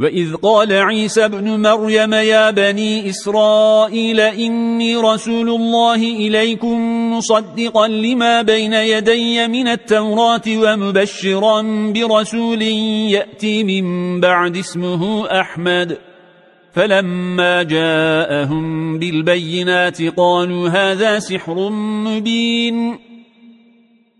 وإذ قال عيسى بن مريم يا بني إسرائيل إني رسول الله إليكم مصدقا لما بين يدي من التوراة ومبشرا برسول يأتي من بعد اسمه أحمد فلما جاءهم بالبينات قالوا هذا سحر مبين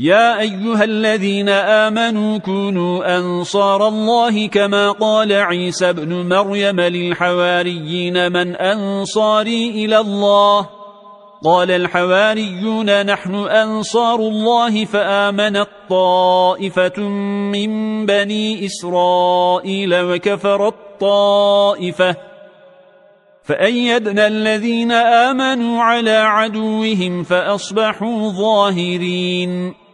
يا أيها الذين آمنوا كونوا أنصار الله كما قال عيسى بن مريم للحواريين من أنصاري إلى الله. قال الحواريون نحن أنصار الله فآمنت طائفة من بني إسرائيل وكفرت طائفة فأيدنا الذين آمنوا على عدوهم فأصبحوا ظاهرين.